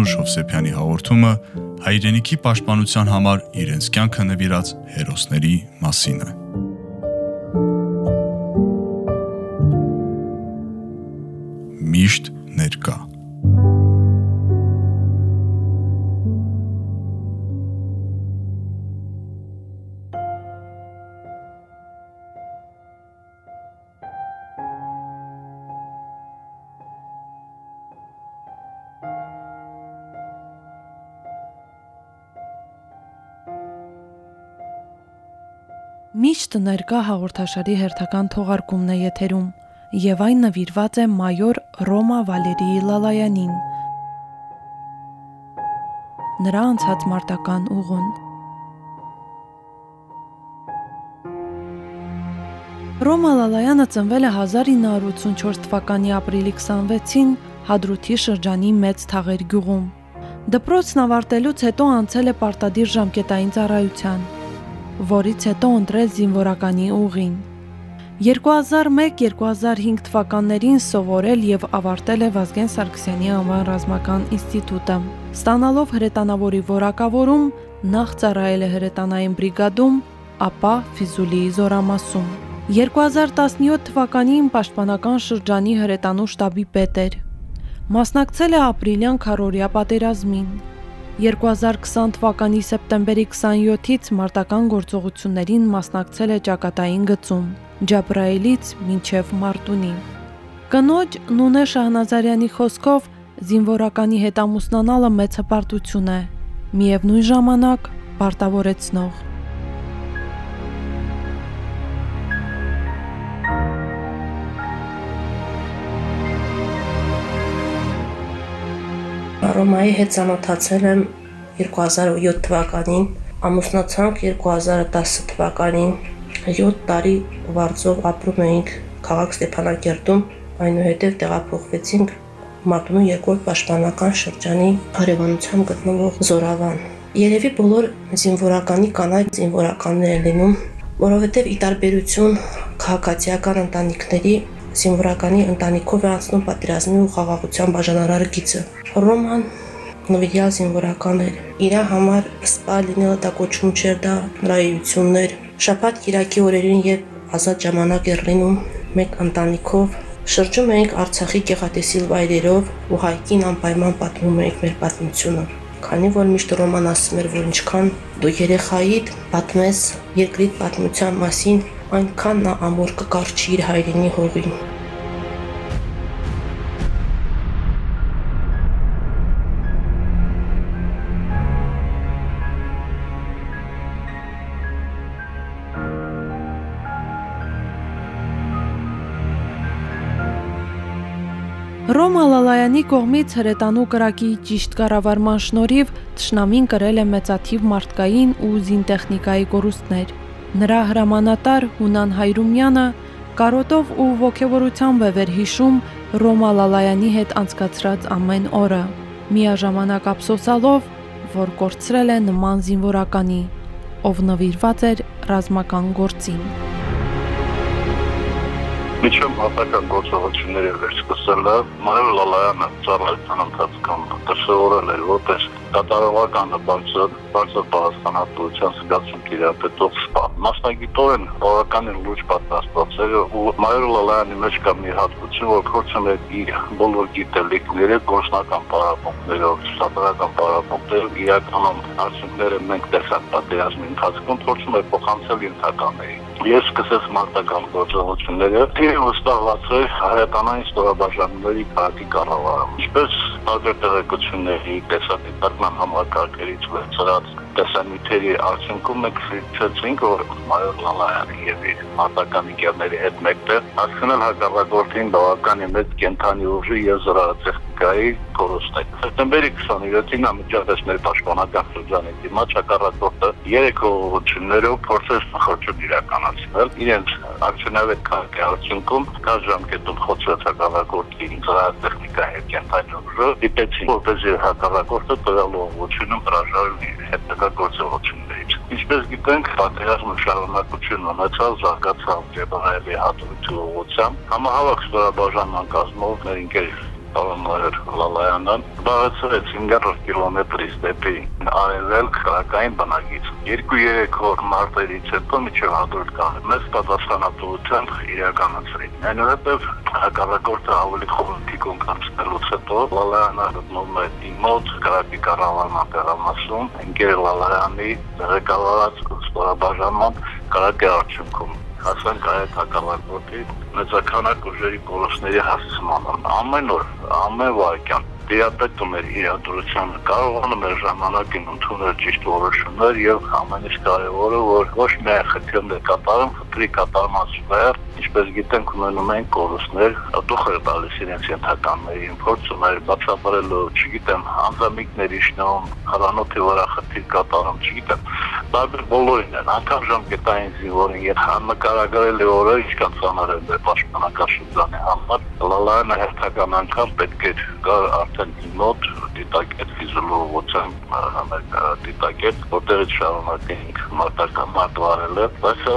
Անուշ Հովսեփյանի հաղորդումը հայրենիքի պաշտպանության համար իրենց կյանքը նվիրած հերոսների մասին է։ Միշտ ներկա Միշտ ներկա հաղորդաշարի հերթական թողարկումն է եթերում, եւ այն նվիրված է մայոր Ռոմա Վալերիի Լալայանին։ Նրա անցած մարտական ուղուն։ Ռոմա Լալայանը ծնվել է 1984 թվականի ապրիլի 26-ին Հադրութի շրջանի Մեծ Թաղեր գյուղում։ Դպրոցն ավարտելուց հետո անցել է պարտադիր ժամկետային ծառայության որից հետո ընտրել զինվորականի ուղին։ 2001-2005 թվականներին սովորել եւ ավարտել է Վազգեն Սարգսյանի անվան ռազմական ինստիտուտը։ Ստանալով հրետանավորի որակավորում, նախ ծառայել է հրետանային բրիգադում, ապա Ֆիզուլիի զորամասում։ 2017 թվականին պաշտպանական շրջանի հրետանու շտաբի պետ էր։ Մասնակցել է ապրիլյան քարորիա պատերազմին։ 2020 թվականի սեպտեմբերի 27-ից մարտական գործողություններին մասնակցել է ճակատային գծում, Ջաբրայելից մինչև Մարտունի։ Կնոջ Նունե Շահնազարյանի խոսքով զինվորականի հետ ամուսնանալը մեծ հպարտություն է, միևնույն ժամանակ պարտավորեցնող։ Ռոմայի հետ ծանոթացել եմ 2007 թվականին, ամուսնացանք 2010 թվականին 7 տարի վարձով ապրում էինք քաղաք Ստեփանակերտում, այնուհետև տեղափոխվեցինք Մարտունու երկրորդ պաշտպանական շրջանի հարևանությամբ գտնվող Զորավան։ Երևի բոլոր զինվորականի կանայք զինվորականներ են լինում, որովհետև ի տարբերություն քաղաքացիական ընտանիքների զինվորականի ընտանիքով է անցնում պատերազմի ու խաղաղության բաժանարար գիծը։ Ռոման նվիրյալ զինվորական էր։ Իրա համար սպա լինելը դա կոչում չէր, դա նրայություններ։ Շաբաթ Կիրակի օրերին, երբ ազատ ժամանակ էր լինում, մեկ ընտանիքով շրջում էինք Արցախի գեղատեսիլ վայրերով ու հայկին անպայման պատմում էինք մեր պատմությունը քանի որ միշտ Ռոման ասում էր, որ ինչքան դու երեխայիդ պատմես երկրիդ պատմության մասին, այնքան նա ամոր կկարչի իր հայրենի հողին։ Ռոմա Լալայանի կողմից հրետանու կրակի ճիշտ կառավարման շնորհիվ Տշնամին կրել է մեծաթիվ մարդկային ու զինտեխնիկայի կորուստներ։ Նրա հրամանատար Հունան Հայրումյանը կարոտով ու ողջավորությամբ է վերհիշում Ռոմա Լալայանի հետ անցկացրած ամեն օրը, միաժամանակ ափսոսալով, որ կորցրել է նման զինվորականի, ով նվիրված էր ռազմական գործին։ Միջում հատական գործողությունների վերսկսելը Մայր Լալայանը ծառայության ընթացքում դրսևորել էր որպես կատարողականը բարձր բարձր պարասխանատվության զգացում իրապետող սպա։ Մասնագիտորեն օրականին լուրջ պատրաստված ու Մայր Լալայանի մեջ կա մի հատկություն, որ փորձում է իր բոլոր գիտելիքները գործնական պարապմունքներով, ստատարական պարապմունքներով իրականում արդյունքները մենք տեսանք պատերազմի ընթացքում փորձում է փոխանցել ենթականերին։ Ես սկսեց մարտական գործողությունները, թիրը վստահված էր հայատանային ստորաբաժանումների քաղաքի կառավարում։ Ինչպես տարբեր տեղեկությունների տեսակետական համակարգերից վերցրած տեսանյութերի արդյունքում մենք ցույցեցինք, որ Մայոր Լալայանի եւ իր մարտական ինժեներների հետ մեկտեղ հասցնել հակառակորդին բավականին մեծ կենթանի ուժի եւ զորատեխնիկայի կորուստներ։ Սեպտեմբերի 27-ին ամիջապես մեր պաշտպանական շրջանի դիմաց հակառակորդը երեք ուղղություններով փորձեց նախաճուտ իրականացնել իրենց ակցիոնավետ քաղաքի արդյունքում կար ժամկետում խոցված հակառակորդի ինֆրատեխնիկա հետ կենտրոնը դիպեցին որպեսզի հակառակորդը տվյալ ուղղությունում հրաժարվի հետագա գործողություններից Ինչպես գիտենք, պատերազմը շարունակություն ունեցավ, զարգացավ Ջեբրայելի հատույթի ուղղությամբ։ Համահավաք ստորաբաժանման կազմով մեր ընկեր Պարոն Լալայանն բաղացրեց 500 կիլոմետրից դեպի արևելք քրակային բնակից։ 2-3 օր մարտերից հետո միջև հադրուտ կան։ Մեծ պատասխանատվությամբ իրականացրին։ Այնուհետև հակառակորդը ավելի խորհրդիկուն կանցնելուց հետո Լալայանը գտնում է մոտ գրաֆի կառավարման տեղամասում ընկեր Լալայանի ղեկավարած ստորաբաժանման գրաֆի արդյունքում հասանք այդ հակառակորդի մեծականակ ուժերի կորուստների հասցմանը ամեն օր ամեն վայրկյան դիապետում էր իրադրությանը կարողանում էր ժամանակին ընդունել ճիշտ որոշումներ եւ ամենից կարեւորը որ ոչ միայն խնդիրներ կատարում, խնդրի կատարման զուգահեռ ինչպես գիտենք ունենում են կորուստներ, դուխեր տալիս իրենց ենթականներին, փորձում էր բացատրելու, չգիտեմ, անձամիկների շնորհում, հրանոթի վրա խնդիր կատարում, չգիտեմ, տարբեր բոլորին են, անգամ ժամկետային զինվորին եւ նկարագրել է օրը ինչքան ծանր է պաշտպանական շրջանի համար, լալայանը հերթական անգամ պետք է գար արդեն մոտ դիտակետ ֆիզիոլոգիության համեր դիտակետ, որտեղից շարունակենք մարտական մարտվարելը, բայց սա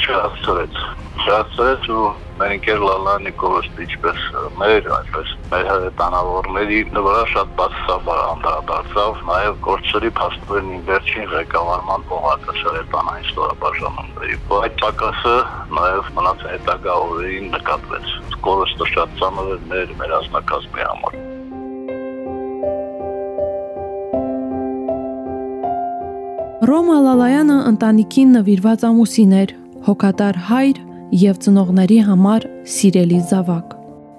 չհասցրեց շահացրեց ու մեր ընկեր Լալանի կորստը ինչպես մեր, այնպես մեր հրետանավորների վրա շատ բացասաբար անդրադարձավ նաև կորցրի փաստորեն վերջին ղեկավարման օղակը հրետանային ստորաբաժանումների։ Այդ պակասը նաև մնաց հետագա օրերին նկատվեց։ Կորստը շատ ծանր էր մեր մեր ազնագազմի համար։ Ռոմա Լալայանը ընտանիքին նվիրված ամուսին էր, հոգատար հայր եւ ծնողների համար սիրելի զավակ։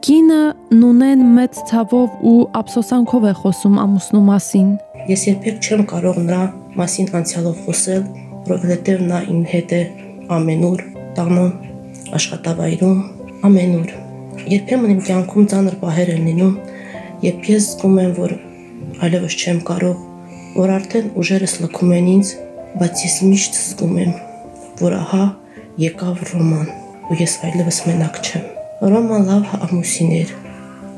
Կինը նունեն մեծ ցավով ու ափսոսանքով է խոսում ամուսնու մասին։ Ես երբեք չեմ կարող նրա մասին անցյալով խոսել, որովհետեւ նա իմ հետ է ամենուր, տանում, աշխատավայրում, ամենուր։ Երբեմն իմ կյանքում ծանր պահեր են լինում, երբ ես զգում եմ, որ այլևս չեմ կարող, որ արդեն ուժերս լքում են ինձ, բայց ես միշտ զգում եմ, որ ահա եկավ Ռոման ու ես այլևս մենակ չեմ։ Ռոման լավ ամուսին էր,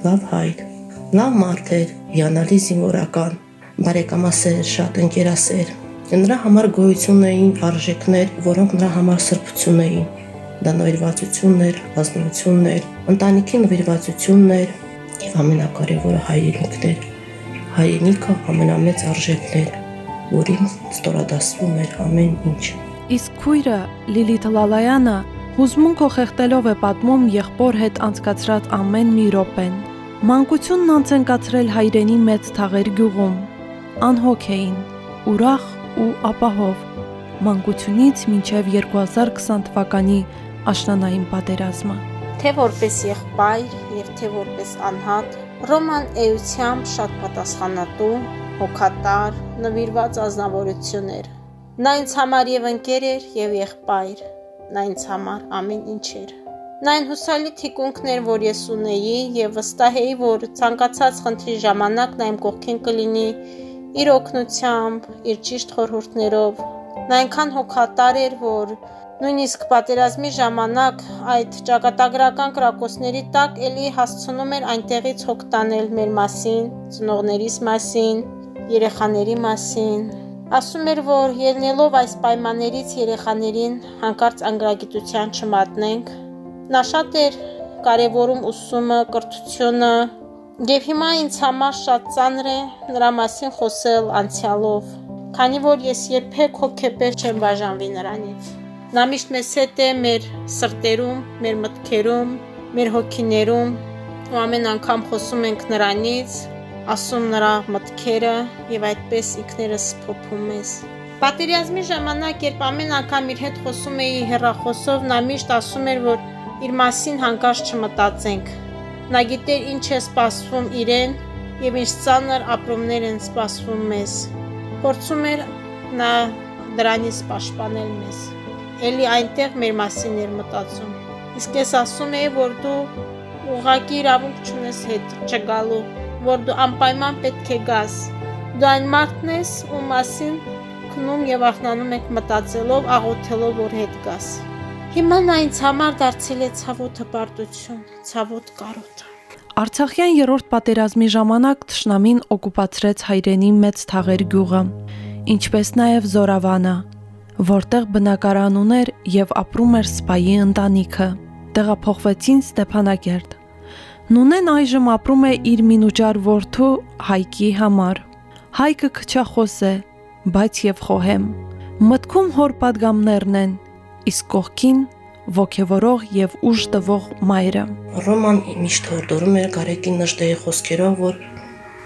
լավ հայր, լավ մարդ էր, հիանալի զինվորական, բարեկամասեր, շատ ընկերասեր։ Նրա համար գոյություն էին արժեքներ, որոնք նրա համար սրբություն էին։ Դա նվիրվածությունն էր, ազնվությունն էր, ընտանիքի նվիրվածությունն էր եւ ամենակարևորը հայրենիքն էր։ Հայրենիքը ամենամեծ արժեքն էր, որին ստորադասվում էր ամեն ինչ։ Իսկ քույրը Լիլիթ Լալայանը Հուզմունքո խեղտելով է պատմում եղբոր հետ անցկացրած ամեն մի րոպեն։ Մանկությունն անց են կացրել հայրենի մեծ թաղեր գյուղում։ Անհոգ էին, ուրախ ու ապահով։ Մանկությունից մինչև 2020 թվականի աշնանային պատերազմը։ Թե որպես եղբայր եւ թե որպես անհատ, Ռոման էությամբ շատ պատասխանատու, հոգատար, նվիրված ազնվորություններ։ Նա ինձ համար եւ ընկեր էր եւ եղբայր, նա ինձ համար ամեն ինչ էր։ Նա այն հուսալի թիկունքն էր, որ ես ունեի եւ վստահ էի, որ ցանկացած խնդրի ժամանակ նա իմ կողքին կլինի իր օգնությամբ, իր ճիշտ խորհուրդներով։ Նա այնքան հոգատար էր, որ նույնիսկ պատերազմի ժամանակ այդ ճակատագրական կրակոցների տակ էլի հասցնում էր այնտեղից հոգ տանել մեր մասին, ծնողներիս մասին, երեխաների մասին, Ասում էր, որ ելնելով այս պայմաններից երեխաներին հանկարծ անգրագիտության չմատնենք։ Նա շատ էր կարևորում ուսումը, կրթությունը, եւ հիմա ինձ համար շատ ծանր է նրա մասին խոսել անցյալով, քանի որ ես երբեք հոգեբեր չեմ բաժանվի նրանից։ Նա միշտ մեզ հետ է մեր սրտերում, մեր մտքերում, մեր հոգիներում, ու ամեն անգամ խոսում ենք նրանից, ասում նրա մտքերը եւ այդպես ինքներս փոփում ես։ Պատերազմի ժամանակ, երբ ամեն անգամ իր հետ խոսում էի հեռախոսով, նա միշտ ասում էր, որ իր մասին հանկարծ չմտածենք։ Նա գիտեր ինչ է սպասվում իրեն եւ ինչ ծանր ապրումներ են սպասվում մեզ։ Փորձում էր նա դրանից պաշտպանել մեզ։ Էլի այնտեղ մեր մասին էր մտածում։ Իսկ ես ասում էի, որ դու ուղակի իրավունք չունես հետ չգալու որ դու անպայման պետք է գաս։ Դու այն մարդն ես, ում մասին քնում եւ ախնանում եք մտածելով, աղոթելով, որ հետ գաս։ Հիմա նա ինձ համար դարձել է ցավոտ հպարտություն, ցավոտ կարոտ։ Արցախյան երրորդ պատերազմի ժամանակ Թշնամին օկուպացրեց հայրենի մեծ թաղեր գյուղը, ինչպես նաև Զորավանը, որտեղ բնակարան ուներ եւ ապրում էր սպայի ընտանիքը։ Տեղափոխվեցին Ստեփանակերտ։ Նունեն այժմ ապրում է իր մինուճար որդու Հայկի համար։ Հայկը քչախոս է, բայց եւ խոհեմ։ Մտքում հոր падգամներն են, իսկ կողքին ոգևորող եւ ուժ տվող մայրը։ Ռոման միշտ հորդորում էր Գարեկին նշտեի խոսքերով, որ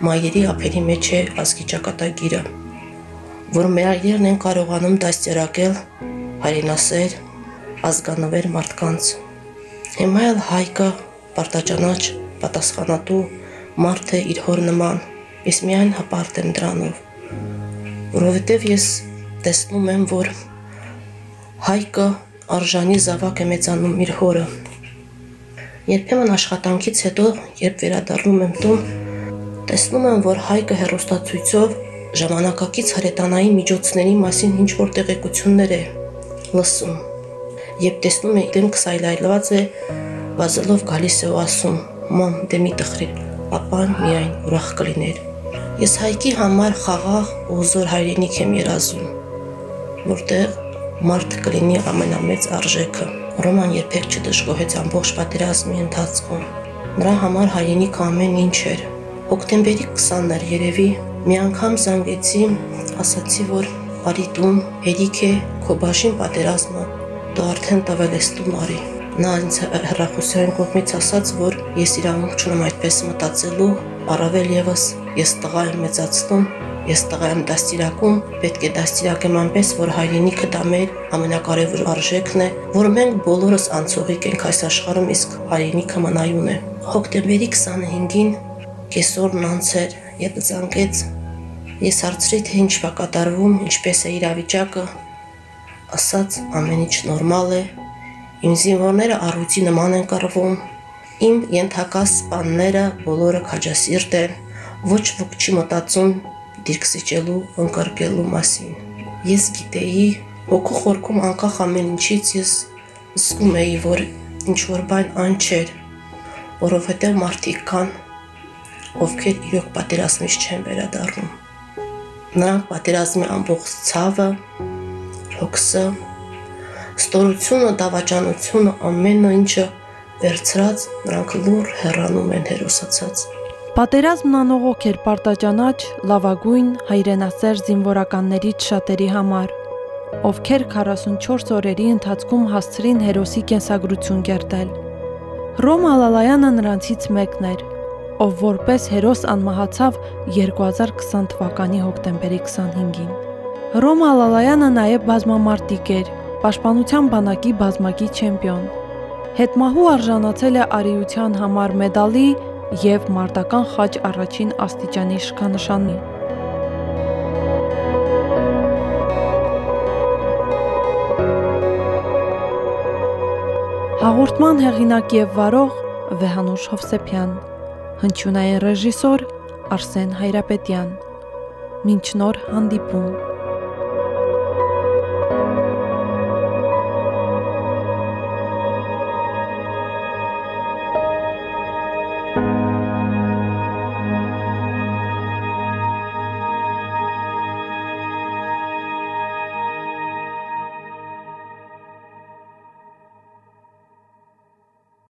մայրերի ափերի մեջ է ազգի ճակատագիրը, որ մայրերն են կարողանում դաստիարակել հայրենասեր ազգանվեր մարդկանց։ Հիմա էլ Հայկը պարտաճանաչ, պատասխանատու մարդ է իր հոր նման։ Ես միայն հպարտ եմ դրանով, որովհետև ես տեսնում եմ, որ Հայկը արժանի զավակ է մեծանում իր հորը։ Երբեմն աշխատանքից հետո, երբ վերադառնում եմ տուն, տեսնում եմ, որ Հայկը հերոստացույցով ժամանակակից հրետանային միջոցների մասին ինչ որ տեղեկություններ է լսում։ Եվ տեսնում եմ դեմքս այլայլված է, վազելով գալիս է ու ասում. «Մամ, դե մի տխրի, ապան միայն ուրախ կլիներ»։ Ես Հայկի համար խաղաղ ու զոր հայրենիք եմ երազում, որտեղ մարդ կլինի ամենամեծ արժեքը։ Ռոման երբեք չդժգոհեց ամբողջ պատերազմի ընթացքում։ Նրա համար հայրենիքը ամեն ինչ էր։ Հոկտեմբերի 20-ն էր երևի, մի անգամ զանգեցի, ասացի, որ արի տուն, հերիք է, քո բաշին պատերազմը, դու արդեն տվել ես տուն արի։ Նա ինձ հեռախոսային կողմից ասաց, որ ես իրավունք չունեմ այդպես մտածելու, առավել եւս ես տղա եմ մեծացնում, ես տղա եմ դաստիարակում, պետք է դաստիարակեմ այնպես, որ հայրենիքը դա մեր ամենակարևոր արժեքն է, որ մենք բոլորս անցողիկ ենք այս աշխարհում, իսկ հայրենիքը մնայուն է։ Հոկտեմբերի 25-ին կեսօրն անցեր, երբ զանգեց, ես հարցրի, թե ինչ վա կատարվում, ինչպես է իրավիճակը, ասաց ամեն ինչ նորմալ է, իմ զինվորները առույցի նման են կռվում, իմ ենթակա սպանները բոլորը քաջասիրտ են, ոչ ոք չի մտածում դիրքսիճելու, ընկարկելու մասին։ Ես գիտեի, հոգու խորքում անկախ ամեն ինչից ես զգում էի, որ ինչ որ բան ան չէր, որովհետև մարդիկ կան, ովքեր իրոք պատերազմից չեն վերադառնում։ Նրանք պատերազմի ամբողջ ցավը, հոգսը, ստորությունը, դավաճանությունը, ամենը ինչը վերցրած նրանք լուր հեռանում են հերոսացած։ Պատերազմն անողոք էր պարտաճանաչ լավագույն հայրենասեր զինվորականներից շատերի համար, ովքեր 44 օրերի ընթացքում հասցրին հերոսի կենսագրություն կերտել։ Ռոմա Լալայանը նրանցից մեկն էր, ով որպես հերոս անմահացավ 2020 թվականի հոկտեմբերի 25-ին։ Ռոմա Լալայանը նաև բազմամարտիկ էր, պաշտպանության բանակի բազմակի չեմպիոն։ Հետմահու արժանացել է արիության համար մեդալի եւ մարտական խաչ առաջին աստիճանի շքանշանի։ Հաղորդման հեղինակ եւ վարող Վեհանուշ Հովսեփյան Հնչյունային ռեժիսոր Արսեն Հայրապետյան։ Մինչ նոր հանդիպում։